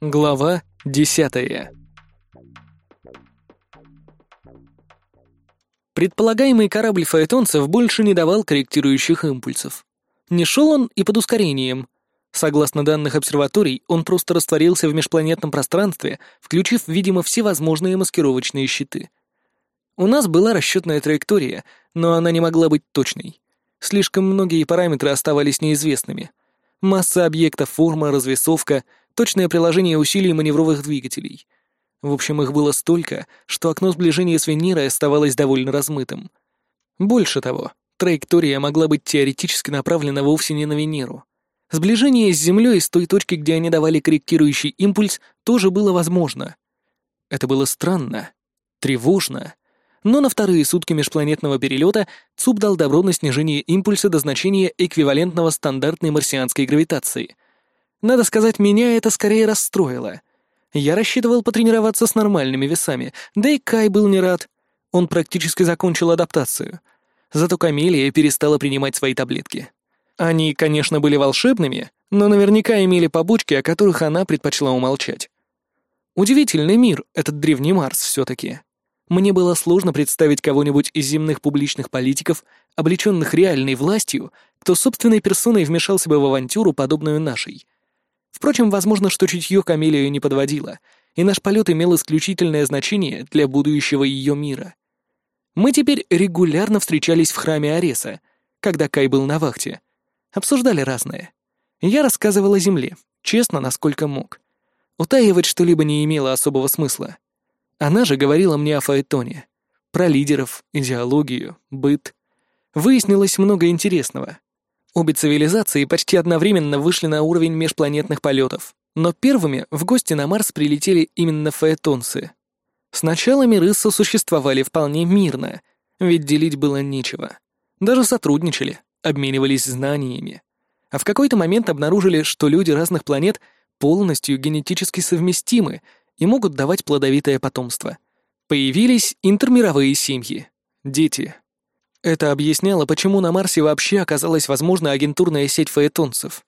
Глава десятая Предполагаемый корабль фаэтонцев больше не давал корректирующих импульсов. Не шел он и под ускорением. Согласно данных обсерваторий, он просто растворился в межпланетном пространстве, включив, видимо, все возможные маскировочные щиты. У нас была расчетная траектория, но она не могла быть точной. Слишком многие параметры оставались неизвестными. Масса объекта, форма, развесовка, точное приложение усилий маневровых двигателей. В общем, их было столько, что окно сближения с Венерой оставалось довольно размытым. Больше того, траектория могла быть теоретически направлена вовсе не на Венеру. Сближение с Землей с той точки, где они давали корректирующий импульс, тоже было возможно. Это было странно, тревожно. Но на вторые сутки межпланетного перелета ЦУП дал добро на снижение импульса до значения эквивалентного стандартной марсианской гравитации. Надо сказать, меня это скорее расстроило. Я рассчитывал потренироваться с нормальными весами, да и Кай был не рад. Он практически закончил адаптацию — Зато Камелия перестала принимать свои таблетки. Они, конечно, были волшебными, но наверняка имели побочки, о которых она предпочла умолчать. Удивительный мир, этот древний Марс все-таки. Мне было сложно представить кого-нибудь из земных публичных политиков, облеченных реальной властью, кто собственной персоной вмешался бы в авантюру, подобную нашей. Впрочем, возможно, что чутье Камелию не подводило, и наш полет имел исключительное значение для будущего ее мира. Мы теперь регулярно встречались в храме Ареса, когда Кай был на вахте. Обсуждали разное. Я рассказывал о земле, честно, насколько мог. Утаивать что-либо не имело особого смысла. Она же говорила мне о Фаэтоне. Про лидеров, идеологию, быт. Выяснилось много интересного. Обе цивилизации почти одновременно вышли на уровень межпланетных полетов, но первыми в гости на Марс прилетели именно фаэтонцы — Сначала миры сосуществовали вполне мирно, ведь делить было нечего. Даже сотрудничали, обменивались знаниями. А в какой-то момент обнаружили, что люди разных планет полностью генетически совместимы и могут давать плодовитое потомство. Появились интермировые семьи, дети. Это объясняло, почему на Марсе вообще оказалась возможна агентурная сеть фаэтонцев.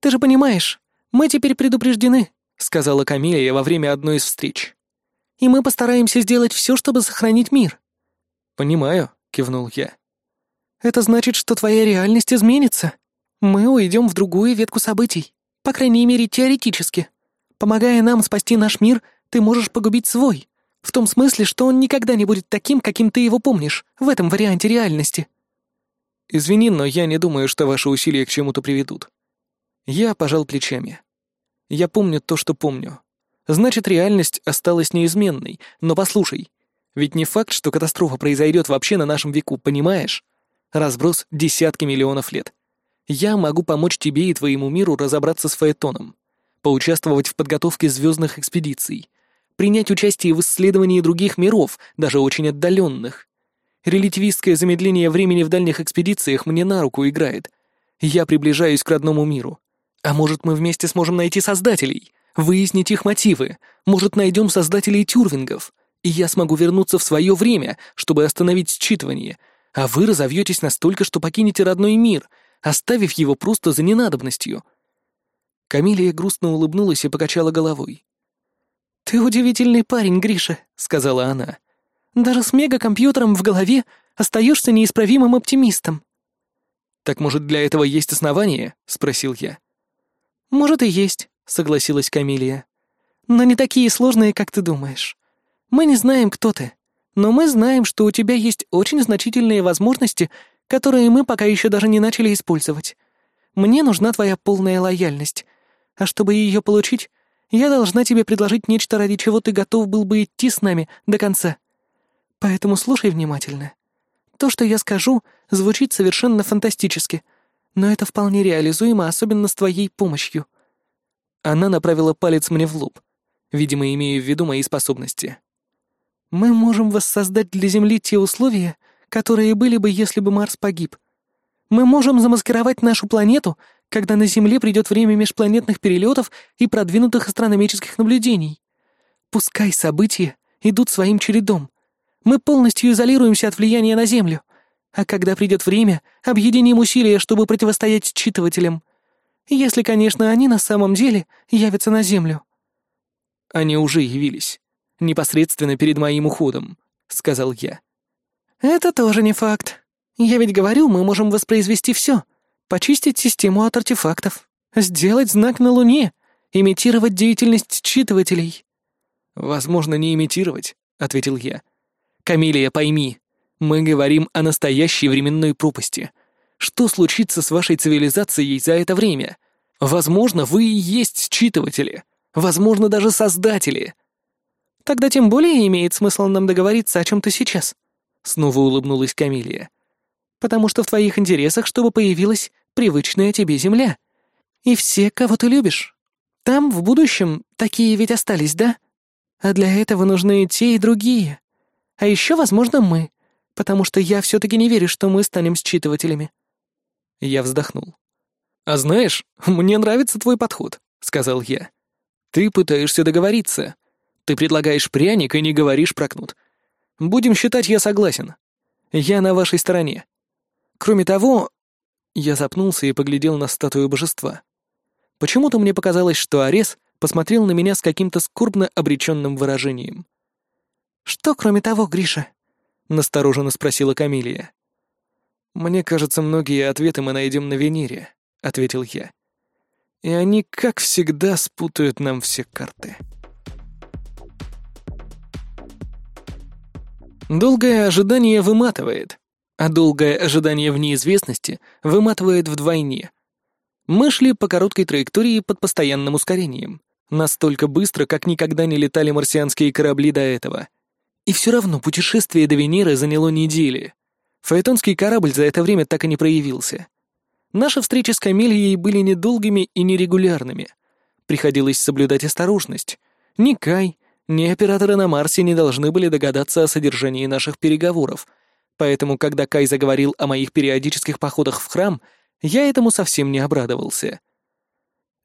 «Ты же понимаешь, мы теперь предупреждены», — сказала Камилия во время одной из встреч и мы постараемся сделать все, чтобы сохранить мир». «Понимаю», — кивнул я. «Это значит, что твоя реальность изменится. Мы уйдем в другую ветку событий, по крайней мере, теоретически. Помогая нам спасти наш мир, ты можешь погубить свой, в том смысле, что он никогда не будет таким, каким ты его помнишь, в этом варианте реальности». «Извини, но я не думаю, что ваши усилия к чему-то приведут». Я пожал плечами. «Я помню то, что помню. Значит, реальность осталась неизменной. Но послушай, ведь не факт, что катастрофа произойдет вообще на нашем веку, понимаешь? Разброс десятки миллионов лет. Я могу помочь тебе и твоему миру разобраться с Фаэтоном, поучаствовать в подготовке звездных экспедиций, принять участие в исследовании других миров, даже очень отдаленных. Релятивистское замедление времени в дальних экспедициях мне на руку играет. Я приближаюсь к родному миру. А может, мы вместе сможем найти создателей — выяснить их мотивы, может, найдем создателей тюрвингов, и я смогу вернуться в свое время, чтобы остановить считывание, а вы разовьетесь настолько, что покинете родной мир, оставив его просто за ненадобностью». Камилия грустно улыбнулась и покачала головой. «Ты удивительный парень, Гриша», — сказала она. «Даже с мегакомпьютером в голове остаешься неисправимым оптимистом». «Так, может, для этого есть основания?» — спросил я. «Может, и есть. — согласилась Камилия. «Но не такие сложные, как ты думаешь. Мы не знаем, кто ты, но мы знаем, что у тебя есть очень значительные возможности, которые мы пока еще даже не начали использовать. Мне нужна твоя полная лояльность, а чтобы ее получить, я должна тебе предложить нечто, ради чего ты готов был бы идти с нами до конца. Поэтому слушай внимательно. То, что я скажу, звучит совершенно фантастически, но это вполне реализуемо, особенно с твоей помощью. Она направила палец мне в лоб, видимо, имея в виду мои способности. «Мы можем воссоздать для Земли те условия, которые были бы, если бы Марс погиб. Мы можем замаскировать нашу планету, когда на Земле придет время межпланетных перелетов и продвинутых астрономических наблюдений. Пускай события идут своим чередом. Мы полностью изолируемся от влияния на Землю, а когда придет время, объединим усилия, чтобы противостоять считывателям. Если, конечно, они на самом деле явятся на Землю». «Они уже явились. Непосредственно перед моим уходом», — сказал я. «Это тоже не факт. Я ведь говорю, мы можем воспроизвести все, почистить систему от артефактов, сделать знак на Луне, имитировать деятельность считывателей». «Возможно, не имитировать», — ответил я. «Камилия, пойми, мы говорим о настоящей временной пропасти. Что случится с вашей цивилизацией за это время? Возможно, вы и есть считыватели. Возможно, даже создатели. Тогда тем более имеет смысл нам договориться о чем-то сейчас. Снова улыбнулась Камилия. Потому что в твоих интересах, чтобы появилась привычная тебе земля. И все, кого ты любишь. Там, в будущем, такие ведь остались, да? А для этого нужны те, и другие. А еще, возможно, мы. Потому что я все-таки не верю, что мы станем считывателями. Я вздохнул. «А знаешь, мне нравится твой подход», — сказал я. «Ты пытаешься договориться. Ты предлагаешь пряник и не говоришь про кнут. Будем считать, я согласен. Я на вашей стороне. Кроме того...» Я запнулся и поглядел на статую божества. Почему-то мне показалось, что Арес посмотрел на меня с каким-то скорбно обреченным выражением. «Что кроме того, Гриша?» — настороженно спросила Камилия. «Мне кажется, многие ответы мы найдем на Венере», — ответил я. «И они, как всегда, спутают нам все карты». Долгое ожидание выматывает, а долгое ожидание в неизвестности выматывает вдвойне. Мы шли по короткой траектории под постоянным ускорением, настолько быстро, как никогда не летали марсианские корабли до этого. И все равно путешествие до Венеры заняло недели. Фаэтонский корабль за это время так и не проявился. Наши встречи с Камильей были недолгими и нерегулярными. Приходилось соблюдать осторожность. Ни Кай, ни операторы на Марсе не должны были догадаться о содержании наших переговоров, поэтому, когда Кай заговорил о моих периодических походах в храм, я этому совсем не обрадовался.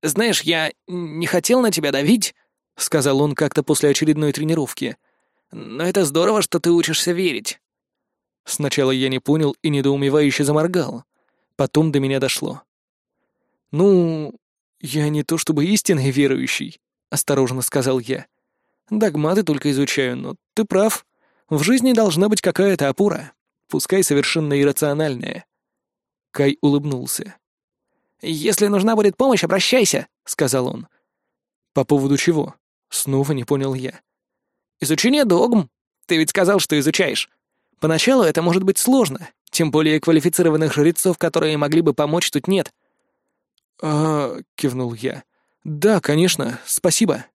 «Знаешь, я не хотел на тебя давить», — сказал он как-то после очередной тренировки. «Но это здорово, что ты учишься верить». Сначала я не понял и недоумевающе заморгал. Потом до меня дошло. «Ну, я не то чтобы истинный верующий», — осторожно сказал я. Догматы только изучаю, но ты прав. В жизни должна быть какая-то опора, пускай совершенно иррациональная. Кай улыбнулся. «Если нужна будет помощь, обращайся», — сказал он. «По поводу чего?» — снова не понял я. «Изучение догм. Ты ведь сказал, что изучаешь. Поначалу это может быть сложно, тем более квалифицированных жрецов, которые могли бы помочь, тут нет». «А...» — кивнул я. «Да, конечно, спасибо».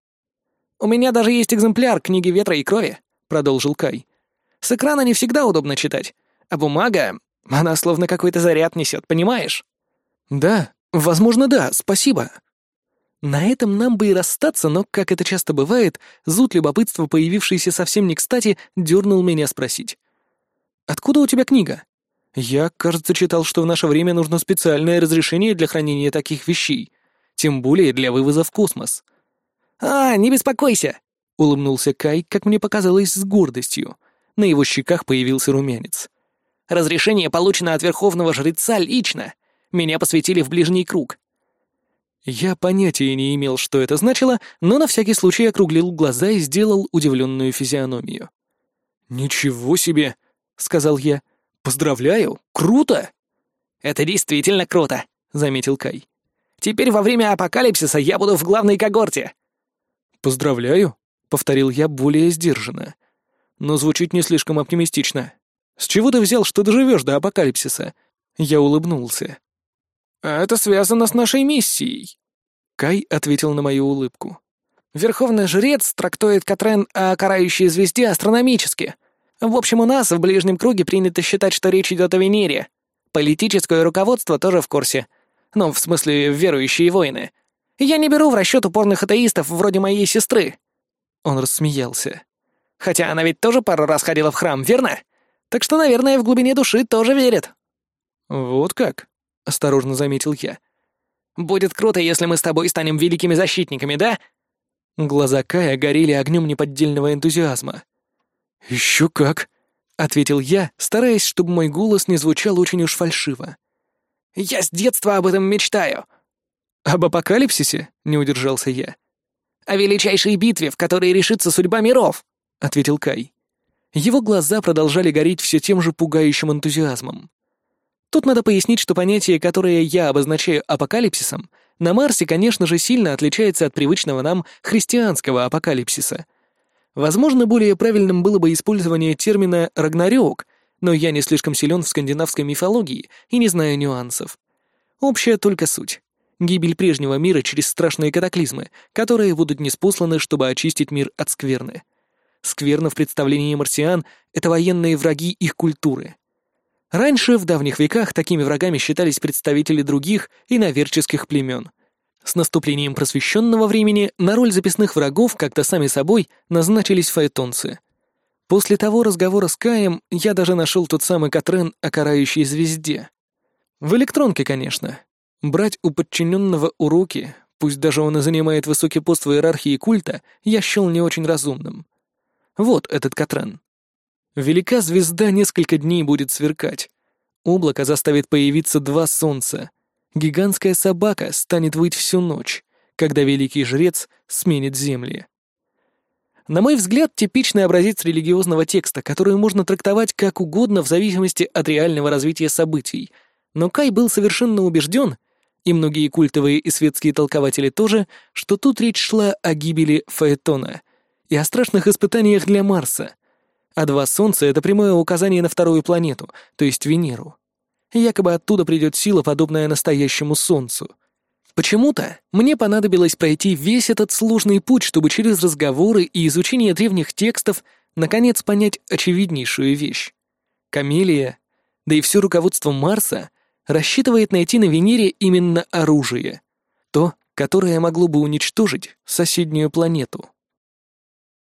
«У меня даже есть экземпляр книги ветра и крови», — продолжил Кай. «С экрана не всегда удобно читать, а бумага, она словно какой-то заряд несет, понимаешь?» «Да, возможно, да, спасибо». На этом нам бы и расстаться, но, как это часто бывает, зуд любопытства, появившийся совсем не кстати, дернул меня спросить. «Откуда у тебя книга?» «Я, кажется, читал, что в наше время нужно специальное разрешение для хранения таких вещей, тем более для вывоза в космос». «А, не беспокойся!» — улыбнулся Кай, как мне показалось, с гордостью. На его щеках появился румянец. «Разрешение получено от Верховного Жреца лично. Меня посвятили в ближний круг». Я понятия не имел, что это значило, но на всякий случай округлил глаза и сделал удивленную физиономию. «Ничего себе!» — сказал я. «Поздравляю! Круто!» «Это действительно круто!» — заметил Кай. «Теперь во время апокалипсиса я буду в главной когорте. «Поздравляю», — повторил я более сдержанно. «Но звучит не слишком оптимистично. С чего ты взял, что доживешь до апокалипсиса?» Я улыбнулся. «А «Это связано с нашей миссией», — Кай ответил на мою улыбку. «Верховный жрец трактует Катрен о карающей звезде астрономически. В общем, у нас в ближнем круге принято считать, что речь идет о Венере. Политическое руководство тоже в курсе. Ну, в смысле, верующие воины. Я не беру в расчет упорных атеистов вроде моей сестры». Он рассмеялся. «Хотя она ведь тоже пару раз ходила в храм, верно? Так что, наверное, в глубине души тоже верит». «Вот как?» — осторожно заметил я. «Будет круто, если мы с тобой станем великими защитниками, да?» Глаза Кая горели огнем неподдельного энтузиазма. «Еще как!» — ответил я, стараясь, чтобы мой голос не звучал очень уж фальшиво. «Я с детства об этом мечтаю. «Об апокалипсисе?» — не удержался я. «О величайшей битве, в которой решится судьба миров», — ответил Кай. Его глаза продолжали гореть все тем же пугающим энтузиазмом. Тут надо пояснить, что понятие, которое я обозначаю апокалипсисом, на Марсе, конечно же, сильно отличается от привычного нам христианского апокалипсиса. Возможно, более правильным было бы использование термина «рагнарёк», но я не слишком силен в скандинавской мифологии и не знаю нюансов. Общая только суть. Гибель прежнего мира через страшные катаклизмы, которые будут неспосланы, чтобы очистить мир от скверны. Скверна в представлении марсиан — это военные враги их культуры. Раньше, в давних веках, такими врагами считались представители других и наверческих племен. С наступлением просвещенного времени на роль записных врагов как-то сами собой назначились фаэтонцы. После того разговора с Каем я даже нашел тот самый Катрен о карающей звезде. В электронке, конечно. Брать у подчиненного уроки, пусть даже он и занимает высокий пост в иерархии культа, я счел не очень разумным. Вот этот Катрен. Велика звезда несколько дней будет сверкать. Облако заставит появиться два солнца. Гигантская собака станет выть всю ночь, когда великий жрец сменит земли. На мой взгляд, типичный образец религиозного текста, который можно трактовать как угодно в зависимости от реального развития событий. Но Кай был совершенно убежден, и многие культовые и светские толкователи тоже, что тут речь шла о гибели Фаэтона — и о страшных испытаниях для Марса. А два Солнца — это прямое указание на вторую планету, то есть Венеру. Якобы оттуда придет сила, подобная настоящему Солнцу. Почему-то мне понадобилось пройти весь этот сложный путь, чтобы через разговоры и изучение древних текстов наконец понять очевиднейшую вещь. Камелия, да и все руководство Марса рассчитывает найти на Венере именно оружие. То, которое могло бы уничтожить соседнюю планету.